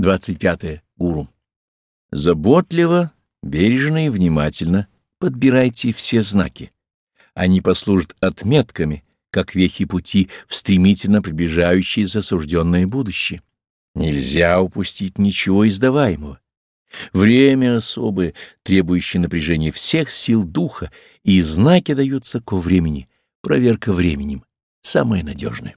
25. Гуру. Заботливо, бережно и внимательно подбирайте все знаки. Они послужат отметками, как вехи пути в стремительно приближающее засужденное будущее. Нельзя упустить ничего издаваемого. Время особое, требующее напряжения всех сил духа, и знаки даются ко времени, проверка временем, самое надежное.